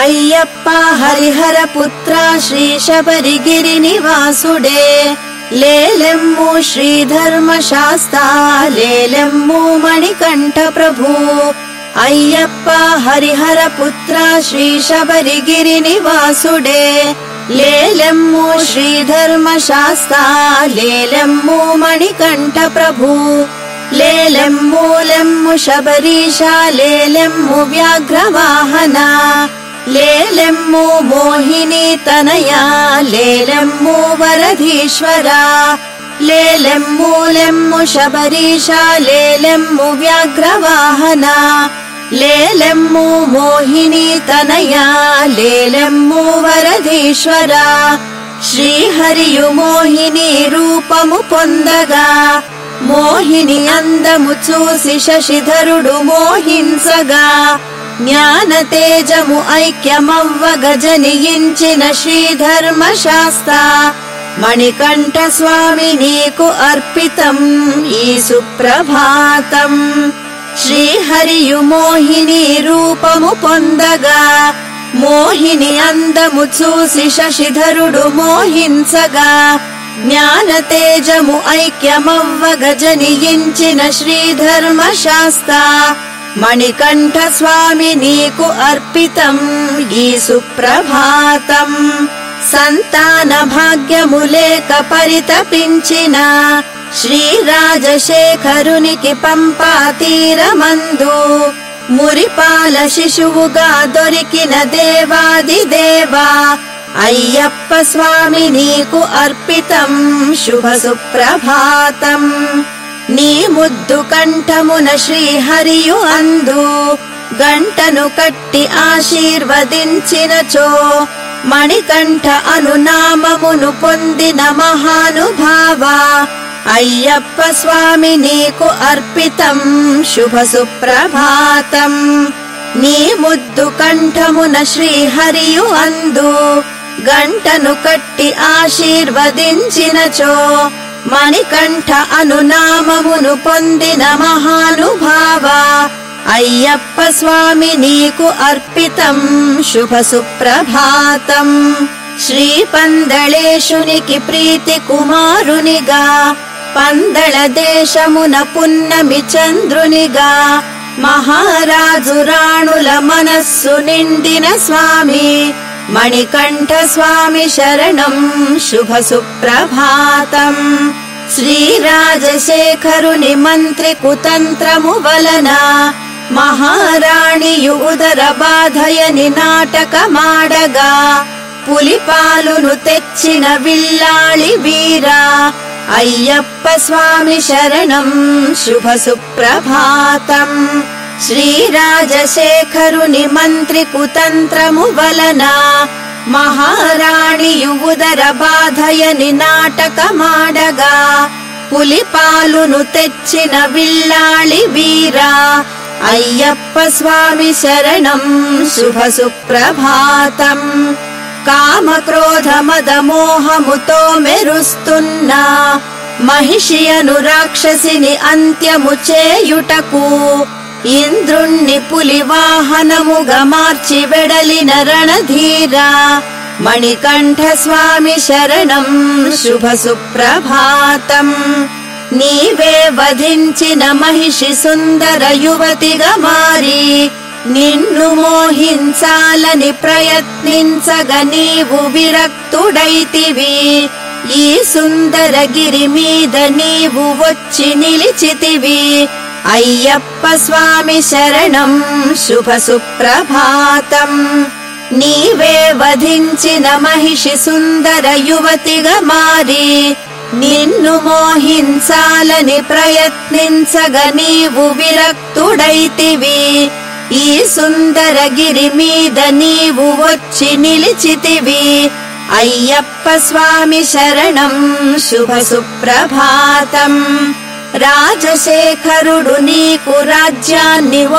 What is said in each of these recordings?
ओय्यप्पा हरिहर पुत्र श्री शबरिगिरिनिवासुडे लीलम्मु श्रीधर्म शास्त्रा लीलम्मु अय्यप्पा हरिहर पुत्रा श्री शबरिगिरिनिवासुडे लीलम्मु श्रीधर्म शास्त्रा लीलम्मु लेलं मूलं शबरीशा लेलम् व्याघ्रवाहना। लेलम् मोहिनी तनया लीलम् वरधीश्वरा। लेलं मूलं शबरीशा लेलम् व्याघ्रवाहना। लेलम् मोहिनी तनया लीलम् वरधीश्वरा। श्रीहरियु मोहिनी रूपमु पोन्दगा। మోహిని అందము చూసి శశిధరుడు మోహింసగా జ్ఞాన తేజము ఐక్యమవ్వ గజనియించిన శ్రీధర్మ శాస్త మణికంఠ స్వామి నీకు అర్పితం ఈ సుప్రభాతం. శ్రీహరియు మోహిని రూపము పొందగా మోహిని అందము చూసి శశిధరుడు మోహింసగా ज्ञानतेजमु ऐक्यमव्वगजनियिञ्चिन श्रीधर्मशास्ता। मणिकण्ठस्वामिनीकु अर्पितम् सुप्रभातम् सन्तानभाग्यमुलेकपरितपिञ्चिन श्रीराजशेखरुनिकि पम्पातीरमन्दु पम्पातीरमन्धु मुरिपाल शिशुगा दोरिक देवादि భాగ్యములేక పరితపించిన శ్రీరాజశేఖరునికి పంపా తీరమందు మురిపాల శిశువుగా దొరికిన దేవాది దేవా అయ్యప్ప స్వామి నీకు అర్పితం శుభ సుప్రభాతం నీ ముద్దు కంఠమున శ్రీహరియు అందు గంటను కట్టి ఆశీర్వదించినచో మణికంఠ అనునామమును పొందిన మహానుభావ అయ్యప్ప స్వామి నీకు అర్పితం శుభ సుప్రభాతం నీ ముద్దు కంఠమున శ్రీహరియు అందు గంటను కట్టి ఆశీర్వదించినచో మణికంఠ అనునామమును పొందిన మహానుభావ అయ్యప్ప స్వామి నీకు అర్పితం శుభ సుప్రభాతం. శ్రీ పందళేశునికి ప్రీతి కుమారునిగా పందళ దేశమున పున్నమి చంద్రునిగా మహారాజు రాణుల మనస్సు నిండిన స్వామి. मणिकण्ठस्वामि शरणम् शुभसुप्रभातम् सुप्रभातम् श्रीराजशेखरुनि मन्त्रिकुतन्त्रमुवलना महाराणि युगदरबाधयनि नाटकमाडगग पुलिपालुनु तेच्चिन विल्ला वीरा अय्यप्पस्वामि शरणम् शुभसुप्रभातम् శ్రీరాజశేఖరుని మంత్రి కుతంత్రము వలన మహారాణియు ఉదర బాధయని నాటకమాడగా పులిపాలును తెచ్చిన విల్లాళి వీరా అయ్యప్ప స్వామి శరణం శుభ సుప్రభాతం. కామక్రోధ మదమోహముతో మెరుస్తున్నా మహిషియను రాక్షసిని అంత్యము చేయుటకు ఇంద్రుణ్ణి పులి వాహనముగా మార్చి వెడలిన రణధీరా మణికంఠ స్వామి శరణం శుభ సుప్రభాతం నీవే వధించిన మహిషి సుందర యువతిగా మారి నిన్ను మోహించాలని ప్రయత్నించగ నీవు విరక్తుడైతివి. ఈ సుందరగిరి మీద నీవు వచ్చి నిలిచితివి. అయ్యప్ప స్వామి శరణం శుభ సుప్రభాతం నీవే వధించిన మహిషి సుందర యువతిగా మారి నిన్ను మోహించాలని ప్రయత్నించగ నీవు విరక్తుడైతివి ఈ సుందరగిరి మీద నీవు వచ్చి నిలిచితివి అయ్యప్ప స్వామి శరణం శుభ సుప్రభాతం రాజశేఖరుడు నీకు రాజ్యాన్ని जशेखरुज्यानि व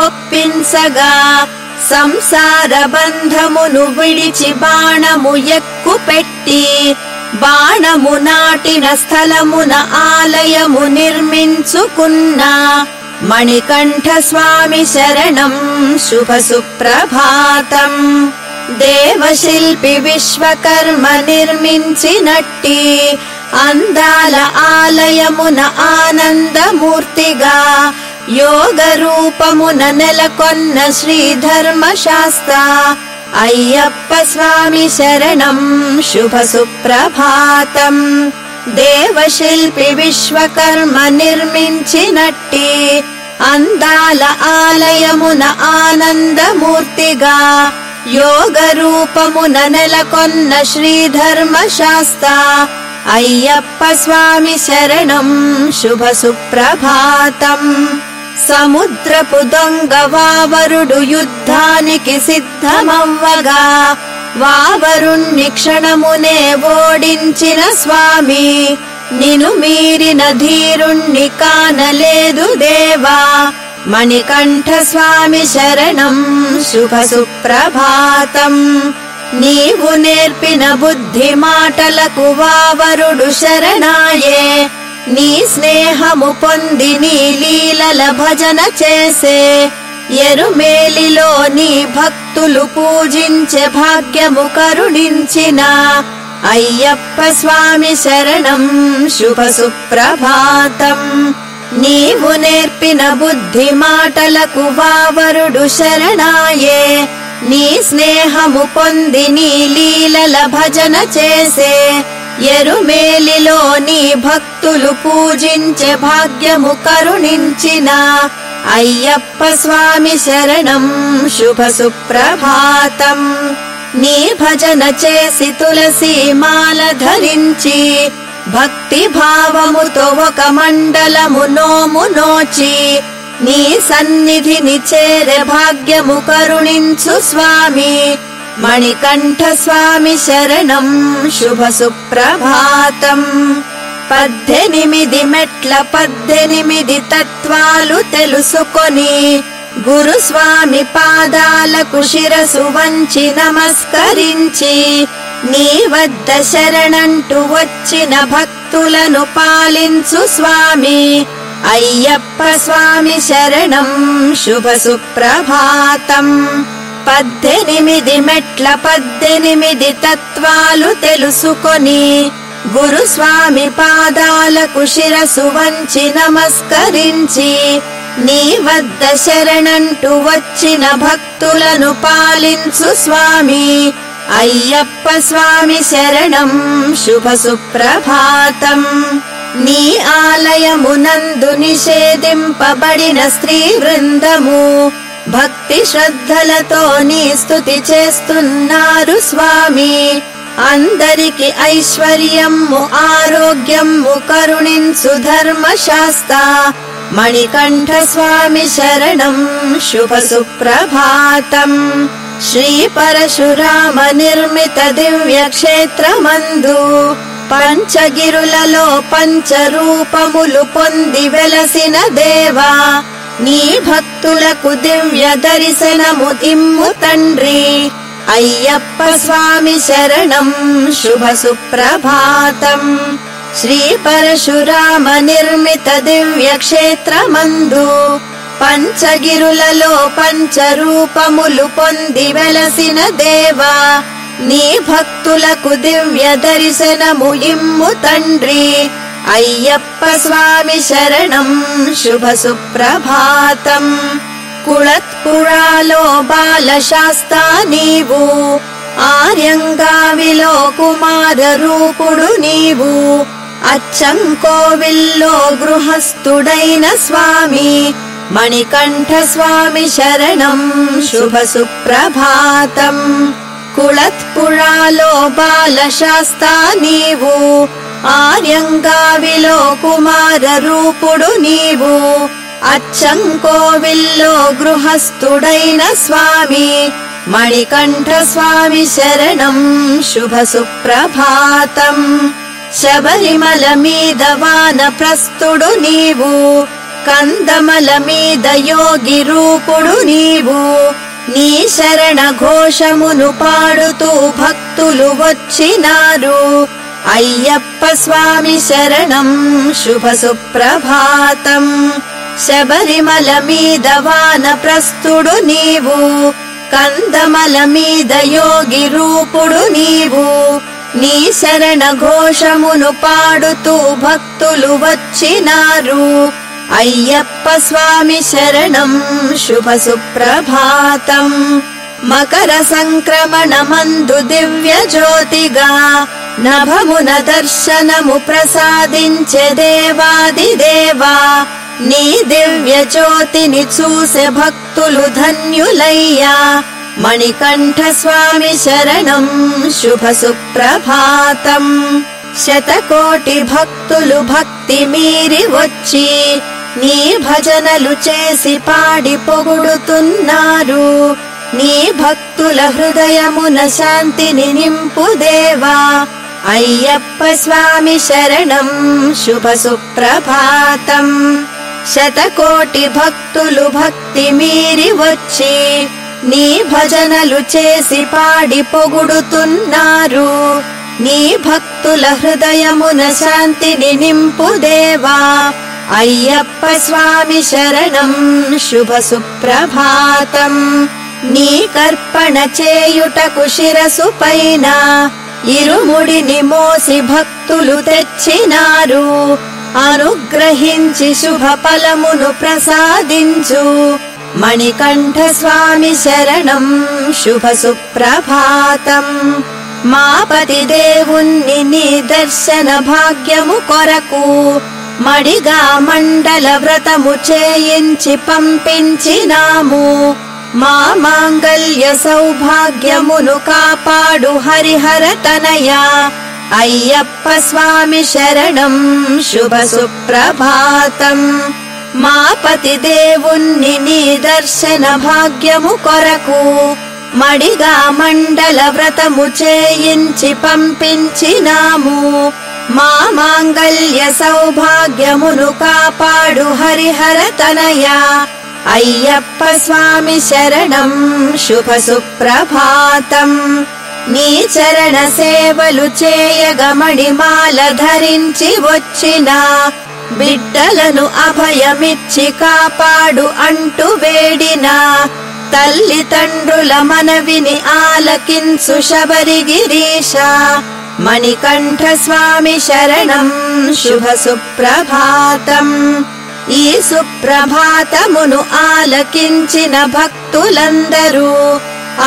संसार बन्धमु विचि बाणमु युपी बाणमु नाटन स्थलमुन आलयमु निर्मि मणिकण्ठ स्वामि शरणम् शुभसुप्रभातम् देवशिल्पि विश्वकर्म निर्मि न అందాల ఆలయమున ఆనందమూర్తిగా యోగ రూపమున నెలకొన్న శ్రీధర్మ శాస్త్ర అయ్యప్ప స్వామి శరణం శుభ సుప్రభాతం దేవశిల్పి విశ్వకర్మ నిర్మించినట్టి అందాల ఆలయమున ఆనందమూర్తిగా యోగ రూపమున నెలకొన్న శ్రీధర్మ శాస్త్ర అయ్యప్ప స్వామి శరణం శుభ సుప్రభాతం. సముద్రపు దొంగ వావరుడు యుద్ధానికి సిద్ధమవ్వగా వావరుణ్ణి క్షణమునే ఓడించిన స్వామి. నిను మీరిన ధీరుణ్ణి కానలేదు దేవా. మణికంఠ స్వామి శరణం శుభ సుప్రభాతం. నీవు నేర్పిన బుద్ధి మాటలకు వావరుడు శరణాయే. నీ స్నేహము పొంది నీ లీలల భజన చేసే. ఎరుమేలిలో నీ భక్తులు పూజించే భాగ్యము కరుణించిన. అయ్యప్ప స్వామి శరణం శుభ సుప్రభాతం. నీవు నేర్పిన బుద్ధి మాటలకు వావరుడు శరణాయే. నీ స్నేహము పొంది నీ లీలల భజన చేసే ఎరుమేలిలో నీ భక్తులు పూజించే భాగ్యము కరుణించిన అయ్యప్ప స్వామి శరణం శుభ సుప్రభాతం. నీ భజన చేసి తులసి మాల ధరించి భక్తి భావముతో ఒక మండలము నోము నోచి నీ సన్నిధిని చేరే భాగ్యము కరుణించు స్వామి. మణికంఠ స్వామి శరణం శుభ సుప్రభాతం. పద్దెనిమిది మెట్ల పద్దెనిమిది తత్వాలు తెలుసుకొని గురుస్వామి పాదాలకు శిరసు వంచి నమస్కరించి నీ వద్ద శరణంటూ వచ్చిన భక్తులను పాలించు స్వామి. అయ్యప్ప స్వామి శరణం శుభ సుప్రభాతం పద్దెనిమిది మెట్ల పద్దెనిమిది తత్వాలు తెలుసుకొని గురుస్వామి పాదాలకు శిరసు వంచి నమస్కరించి నీ వద్ద శరణంటూ వచ్చిన భక్తులను పాలించు స్వామి అయ్యప్ప స్వామి శరణం శుభ సుప్రభాతం నీ ఆలయమునందు నిషేధింపబడిన స్త్రీ వృందము భక్తి శ్రద్ధలతో నీ స్తుతి చేస్తున్నారు స్వామి అందరికి ఐశ్వర్యము ఆరోగ్యము కరుణించు ధర్మశాస్త్ర మణికంఠ స్వామి శరణం శుభ సుప్రభాతం శ్రీ పరశురామ నిర్మిత దివ్య క్షేత్రమందు పంచగిరులలో పంచరూపములు పొంది వెలసిన దేవా నీ భక్తులకు దివ్య దర్శనము దిమ్ము తండ్రి. అయ్యప్ప స్వామి శరణం శుభ సుప్రభాతం. శ్రీ పరశురామ నిర్మిత దివ్య క్షేత్రమందు పంచగిరులలో పంచరూపములు పొంది వెలసిన దేవా నీ భక్తులకు దివ్య దర్శనము ఇమ్ము తండ్రి. అయ్యప్ప స్వామి శరణం శుభ సుప్రభాతం. కుళత్పురాలో బాల శాస్తా నీవు ఆర్యంగావిలో కుమార రూపుడు నీవు. అచ్చం కోవిల్లో గృహస్థుడైన స్వామి మణికంఠ స్వామి శరణం శుభ సుప్రభాతం. కుళత్పురాలో బాలశాస్తా నీవు ఆర్యంగావిలో కుమార రూపుడు నీవు అచ్చం కోవిల్లో గృహస్థుడైన స్వామి మణికంఠ స్వామి శరణం శుభ సుప్రభాతం శబరిమల మీద వాన ప్రస్తుడు నీవు కందమల మీద యోగి రూపుడు నీవు నీ శరణ ఘోషమును పాడుతూ భక్తులు వచ్చినారు అయ్యప్ప స్వామి శరణం శుభ సుప్రభాతం శబరిమల మీద వాన ప్రస్తుడు నీవు కందమల మీద యోగి రూపుడు నీవు నీ శరణ ఘోషమును పాడుతూ భక్తులు వచ్చినారు अय्यप्पस्वामि शरणम् शुभसुप्रभातम् मकर संक्रमण मन्द दिव्यज्योतिग नभमुन दर्शनमु प्रसादवादि देवा नी दिव्यज्योतिनि चूसे भक्तु धन्युलय्या मणिकण्ठ स्वामि शरणम् शुभसुप्रभातम् शतकोटि भक्तुल भक्ति मीरि वचि నీ భజనలు చేసి పాడి పొగుడుతున్నారు. నీ భక్తుల హృదయమున శాంతిని నింపు దేవా. అయ్యప్ప స్వామి శరణం శుభ సుప్రభాతం. శతకోటి భక్తులు భక్తి మీరి వచ్చి నీ భజనలు చేసి పాడి పొగుడుతున్నారు. నీ భక్తుల హృదయమున శాంతిని నింపు దేవా. అయ్యప్ప స్వామి శరణం శుభ సుప్రభాతం. నీ కర్పణ చేయుటకు శిరసు పైన ఇరుముడిని మోసి భక్తులు తెచ్చినారు. అనుగ్రహించి శుభ ఫలమును ప్రసాదించు. మణికంఠ స్వామి శరణం శుభ సుప్రభాతం. మాపతి దేవుణ్ణి నీ దర్శన భాగ్యము కొరకు మడిగా మండల వ్రతము చేయించి పంపించినాము. మా మాంగళ్య సౌభాగ్యమును కాపాడు హరిహర తనయా. అయ్యప్ప స్వామి శరణం శుభ సుప్రభాతం. మా పతి దేవుణ్ణి నీ దర్శన భాగ్యము కొరకు మడిగా మండల వ్రతము చేయించి పంపించినాము. మా మాంగల్య సౌభాగ్యమును కాపాడు హరిహర తనయా అయ్యప్ప స్వామి శరణం శుభ సుప్రభాతం నీ చరణ సేవలు చేయగమణి మాల ధరించి వచ్చిన బిడ్డలను అభయమిచ్చి కాపాడు అంటూ వేడినా తల్లిదండ్రుల మనవిని ఆలకించు శబరిగిరీశ మణికంఠ స్వామి శరణం శుభ సుప్రభాతం. ఈ సుప్రభాతమును ఆలకించిన భక్తులందరూ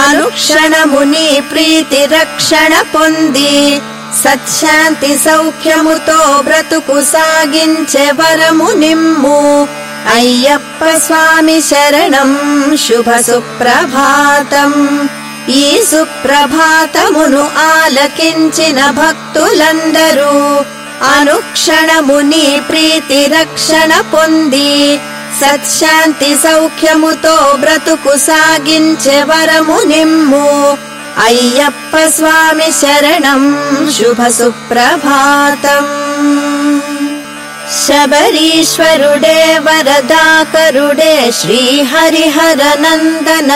అనుక్షణముని ప్రీతి రక్షణ పొంది సత్శాంతి సౌఖ్యముతో బ్రతుకు సాగించే వరము నిమ్ము. అయ్యప్ప స్వామి శరణం శుభ సుప్రభాతం. ఈ సుప్రభాతమును ఆలకించిన భక్తులందరూ అనుక్షణము నీ ప్రీతి రక్షణ పొంది సత్శాంతి సౌఖ్యముతో బ్రతుకు సాగించే వరము నిమ్ము అయ్యప్ప స్వామి శరణం శుభ సుప్రభాతం శబరీశ్వరుడే వరదాకరుడే శ్రీహరిహర నందన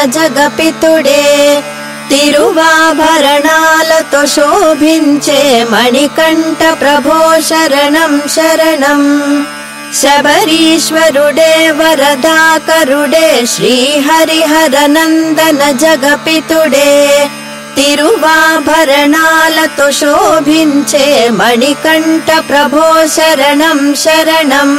तिरुवाभरणालतुषोभिञ्चे मणिकण्ठप्रभो शरणम् शरणम् शबरीश्वरुडे वरदाकरुडे वरधाकरुडे श्रीहरिहरनन्दनजगपितुडे। तिरुवाभरणालतुषोभिञ्चे मणिकण्ठप्रभो शरणम् शरणम्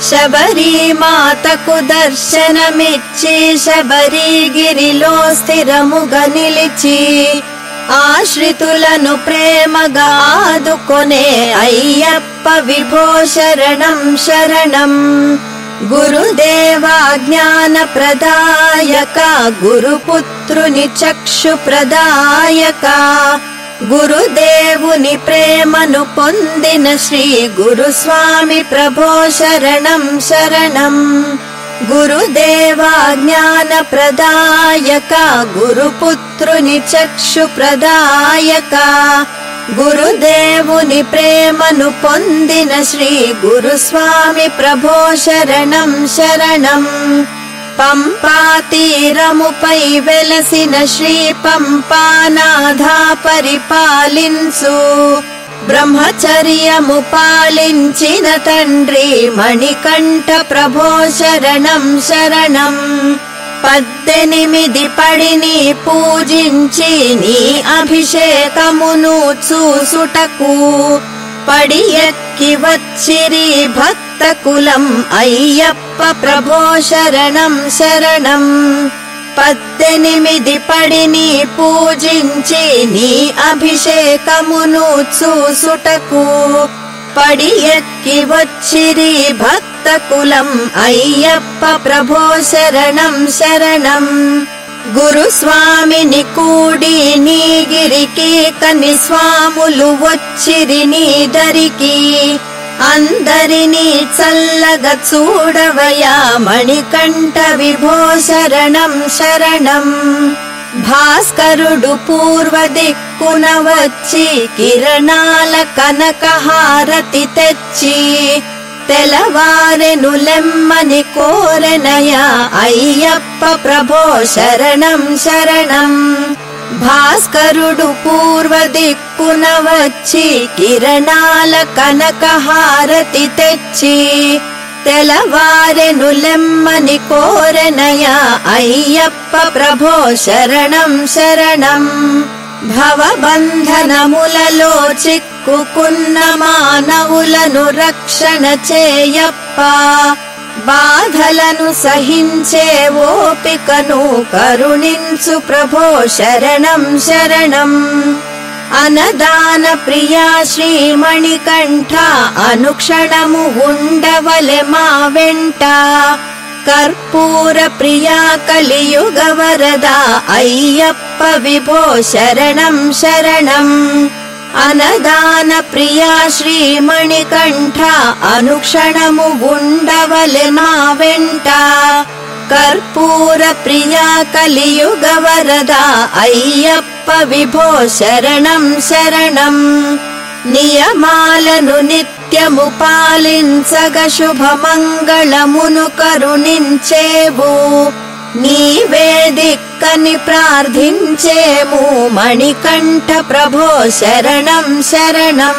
शबरी मातकु दर्शनमिच्छि शबरी गिरिरमुग निलि आश्रितु प्रेमगादुकोने अय्यप्प विभो शरणं। शरणम् गुरुदेवाज्ञानप्रदायका गुरुपुत्रुनिचक्षुप्रदायका। గురుదేవా జ్ఞాన ప్రదాయక గురుపుత్రుని చక్షు ప్రదాయక గురుదేవుని ప్రేమను పొందిన శ్రీ గురుస్వామి ప్రభో శరణం శరణం గురుదేవా జ్ఞాన ప్రదాయక గురుపుత్రుని చక్షు ప్రదాయక గురుదేవుని ప్రేమను పొందిన శ్రీ గురుస్వామి ప్రభో శరణం శరణం పంపా తీరముపై వెలసిన శ్రీ పంపానాథ పరిపాలించు బ్రహ్మచర్యము పాలించిన తండ్రి మణికంఠ ప్రభో శరణం శరణం పద్దెనిమిది పడిని పూజించి నీ అభిషేకమును చూసుటకు పడి ఎక్కి వచ్చిరి భక్త కులం అయ్యప్ప ప్రభో శరణం శరణం పద్దెనిమిది పడిని పూజించి నీ అభిషేకమును చూసుటకు పడి ఎక్కి వచ్చిరి భక్త కులం అయ్యప్ప ప్రభో శరణం శరణం గురుస్వామిని కూడి నీగిరికి కని స్వాములు వచ్చిరి నీ దరికి అందరినీ చల్లగా చూడవయా మణికంఠ విభో శరణం శరణం భాస్కరుడు పూర్వ దిక్కున వచ్చి కిరణాల కనకహారతి తెచ్చి తెలవారెను లెమ్మని కోరెనయా అయ్యప్ప ప్రభో శరణం శరణం భాస్కరుడు పూర్వ దిక్కున వచ్చి కిరణాల కనకహారతి తెచ్చి తెలవారెను లెమ్మని కోరెనయా అయ్యప్ప ప్రభో శరణం శరణం భవబంధనములలో కుకున్న మానవులను రక్షణ చేయప్ప బాధలను సహించే ఓపికను కరుణించు ప్రభో శరణం శరణం. అనదాన ప్రియా శ్రీమణికంఠ అనుక్షణము ఉండవలె మా వెంట. కర్పూర ప్రియా కలియుగ వరద అయ్యప్ప విభో శరణం శరణం. అనదాన ప్రియా శ్రీమణికంఠ అనుక్షణము ఉండవలె మా వెంట. కర్పూర ప్రియా కలియుగ వరద అయ్యప్ప విభో శరణం శరణం. నియమాలను నిత్యము పాలించగ శుభమంగళమును కరుణించేవు. నీవే దిక్కని ప్రార్థించేము మణికంఠ ప్రభో శరణం శరణం.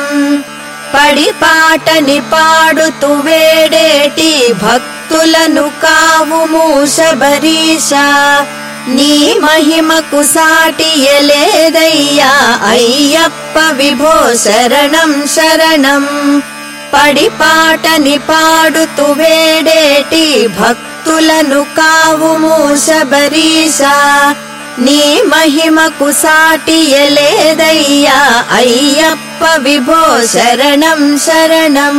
పడి పాటని పాడుతూ వేడేటి భక్తులను కావుము శబరీష నీ మహిమకు సాటి ఎలేదయ్యా అయ్యప్ప విభో శరణం శరణం. పడి పాటని పాడుతూ వేడేటి భక్తులను కావుము శబరీష నీ మహిమకు సాటి ఎలేదయ్యా అయ్యప్ప విభో శరణం శరణం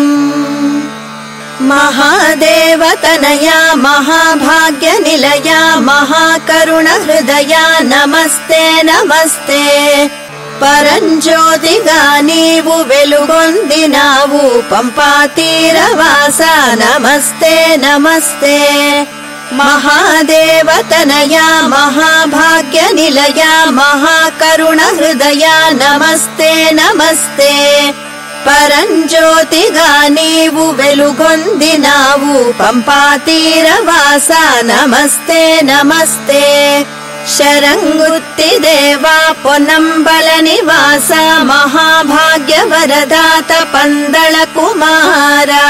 మహాదేవతనయా మహాభాగ్య నిలయా మహాకరుణ హృదయా నమస్తే నమస్తే పరంజ్యోతిగా నీవు వెలుగొందినావు పంపా తీరవాస నమస్తే నమస్తే మహాదేవతనయా మహాభాగ్య నిలయా మహాకరుణ హృదయా నమస్తే నమస్తే పరంజ్యోతిగా నీవు వెలుగొందినావు పంపా शरङ्गुत्तिदेवा पोनम्बलनिवास महाभाग्यवरदात पन्दल कुमारा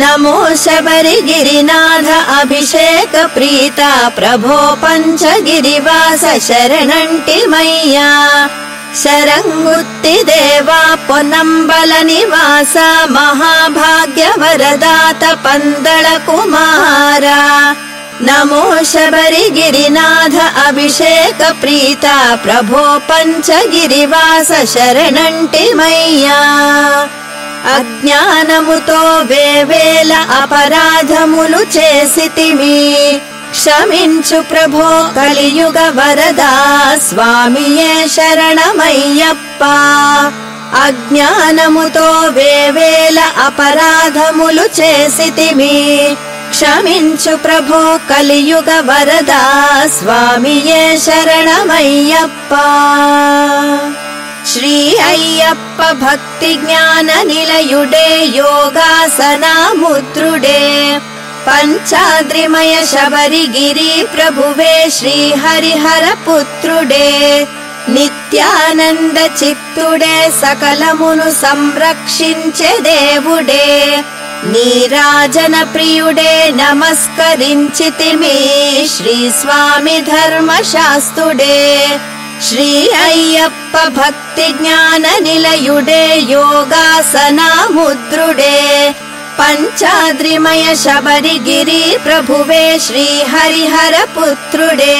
नमो शबरिगिरिनाथ अभिषेक प्रीता प्रभो पञ्चगिरिवास शरणण्टिमय्या। शरङ्गुत्तिदेवा पोनम्बलनिवास महाभाग्यवरदात पन्दल कुमारा नमो शबरिगिरिनाथ अभिषेकप्रीता ప్రభో पञ्चगिरिवास శరణంటి మయ్యా. అజ్ఞానముతో వేవేల అపరాధములు చేసితిమి. క్షమించు ప్రభో కలియుగ వరదా స్వామియే శరణమయ్యప్ప. అజ్ఞానముతో వేవేల అపరాధములు చేసితివి క్షమించు ప్రభో కలియుగ వరదా స్వామియే శరణమయ్యప్ప శ్రీ అయ్యప్ప భక్తి జ్ఞాన నిలయుడే యోగాసనాముద్రుడే పంచాద్రిమయ శబరిగిరి ప్రభువే శ్రీ హరిహర పుత్రుడే నిత్యానంద చిత్తుడే సకలమును సంరక్షించే దేవుడే नीराजनप्रियुडे नमस्करिञ्चिति मे श्रीस्वामि धर्मशास्तुडे श्री अय्यप्प भक्तिज्ञाननिलयुडे योगासनामुद्रुडे पञ्चाद्रिमय शबरिगिरि प्रभुवे श्री हरिहर पुत्रुडे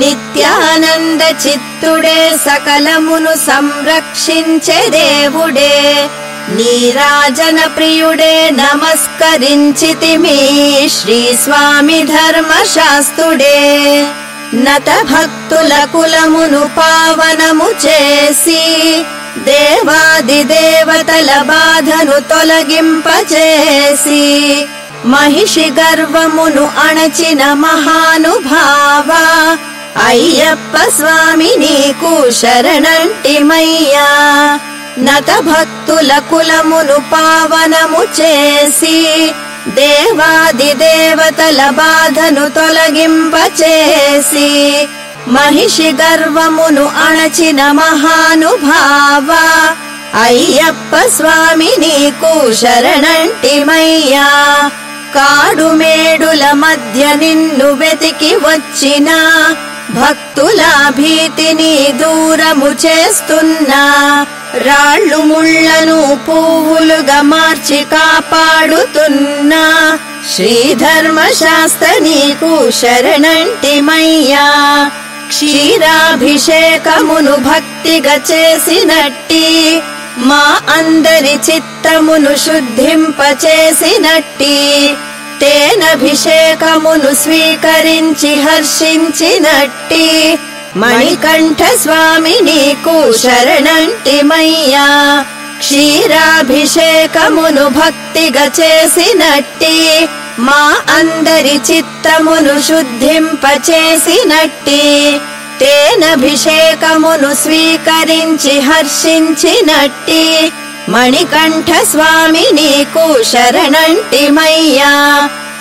नित्यानन्दचित्तुडे सकलमुनु संरक्षे देवुडे నీరాజనప్రియుడే నమస్కరించితి మీ శ్రీస్వామి ధర్మశాస్త్రుడే. నత భక్తుల కులమును పావనము చేసి దేవాదిదేవతల బాధను తొలగింపచేసి మహిషి గర్వమును అణచిన మహానుభావ అయ్యప్ప స్వామి నీకు శరణంటిమయ్యా. నత భక్తుల కులమును పావనము చేసి దేవాది దేవతల బాధను తొలగింపచేసి మహిషి గర్వమును అణచిన మహానుభావ అయ్యప్ప స్వామి నీకు శరణంటిమయ్యా. కాడు మేడుల మధ్య నిన్ను వెతికి వచ్చిన భక్తుల భీతిని దూరము చేస్తున్నా. రాళ్ళు ముళ్ళను పువ్వులుగా మార్చి కాపాడుతున్నా శ్రీధర్మశాస్త్ర నీకు శరణంటిమయ్యా క్షీరాభిషేకమును భక్తిగా చేసినట్టి మా అందరి చిత్తమును శుద్ధింపచేసినట్టి తేనభిషేకమును స్వీకరించి హర్షించినట్టి మణికంఠ స్వామి నీకు శరణంటిమయ్యా క్షీరాభిషేకమును భక్తిగా చేసినట్టి మా అందరి చిత్తమును శుద్ధింపచేసినట్టి తేనభిషేకమును స్వీకరించి హర్షించినట్టి మణికంఠ స్వామి నీకు శరణంటిమయ్యా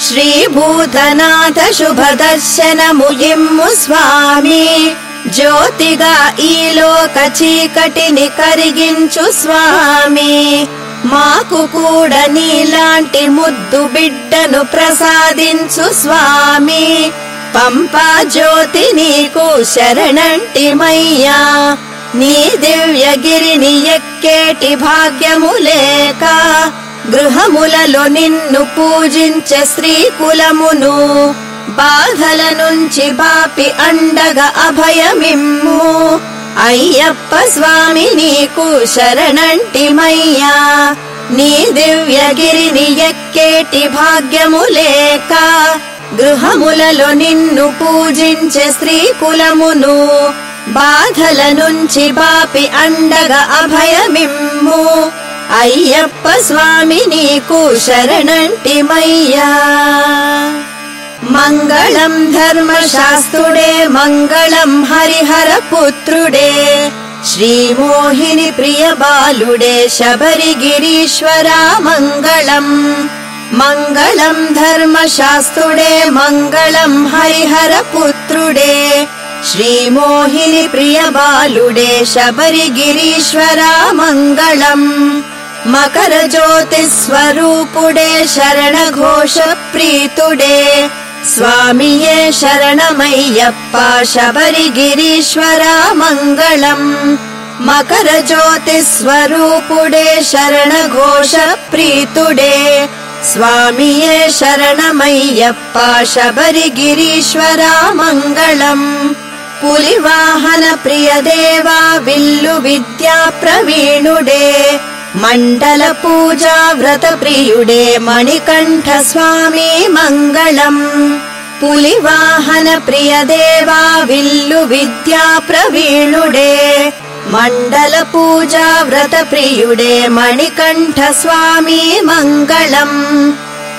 శ్రీభూతనాథ శుభదర్శనముయిమ్ము స్వామి. జ్యోతిగా ఈ లోక చీకటిని కరిగించు స్వామి. మాకు కూడా నీలాంటి ముద్దు బిడ్డను ప్రసాదించు స్వామి. పంపా జ్యోతి నీకు శరణంటిమయ్యా. నీ దివ్యగిరిని ఎక్కేటి భాగ్యము లేక గృహములలో నిన్ను పూజించే శ్రీకులమును. బాధల నుంచి బాపి అండగా అభయమిమ్ము. అయ్యప్ప స్వామి నీకు శరణంటిమయ్యా. నీ దివ్యగిరిని ఎక్కేటి భాగ్యము లేక. గృహములలో నిన్ను పూజించే శ్రీకులమును. బాధల నుంచి బాపి అండగా అభయమిమ్ము. అయ్యప్ప స్వామి నీకు శరణంటిమయ్యా మంగళం ధర్మశాస్త్రుడే మంగళం హరిహర పుత్రుడే శ్రీమోహిని ప్రియ బాలుడే శబరిగిరీశ్వరా మంగళం మంగళం ధర్మశాస్త్రుడే మంగళం హరిహర పుత్రుడే శ్రీమోహిని ప్రియ బాలుడే శబరిగిరీశ్వరా మంగళం मकरज्योतिस्वरूपुडे शरणघोषप्रीतुडे स्वामिये शरणमय्यप्पा शबरिगिरीश्वरा मङ्गलम् मकरज्योतिस्वरूपुडे शरणघोषप्रीतुडे स्वामिये शरणमय्यप्पा शबरिगिरीश्वरा मङ्गलम् पुलिवाहन प्रियदेवा विल्लु विद्याप्रवीणुडे మండల పూజా వ్రత ప్రియుడే మణికంఠ స్వామి మంగళం. పులివాహన ప్రియదేవా విల్లు విద్యా ప్రవీణుడే. మండల పూజా వ్రత ప్రియుడే మణికంఠ స్వామి మంగళం.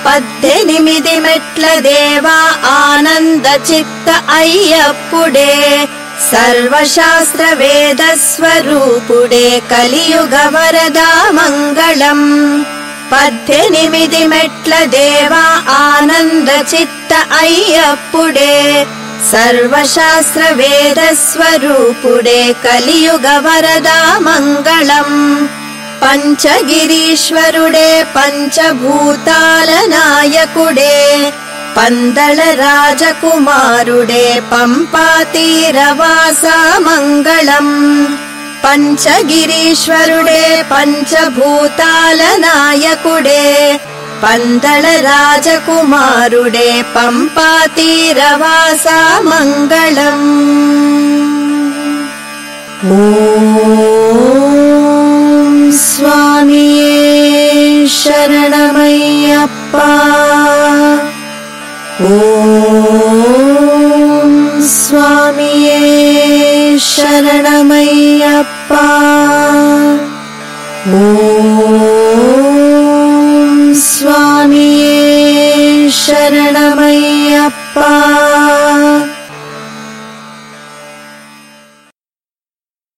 పద్దెనిమిది మెట్ల దేవా ఆనంద చిత్త అయ్యప్పుడే. सर्वशास्त्रवेदस्वरूपुडे कलियुगवरदा मङ्गलम् पद्मिट्ल देवा आनन्दचित्त अय्यप्पुडे सर्वशास्त्रवेदस्वरूपुडे कलियुगवरदा मङ्गलम् पञ्चगिरीश्वरुडे पञ्चभूतालनायकुडे पन्दलराजकुमारुडे पम्पातीरवासा मङ्गलम् पञ्चगिरीश्वरुडे पञ्चभूतालनायकुडे पन्दलराजकुमारुडे पम्पातीरवासा मङ्गलम् ॐ स्वामिये शरणमय्यप्पा ॐ स्वामिये शरणमय्यप्पा। ॐ स्वामिये शरणमय्यप्पा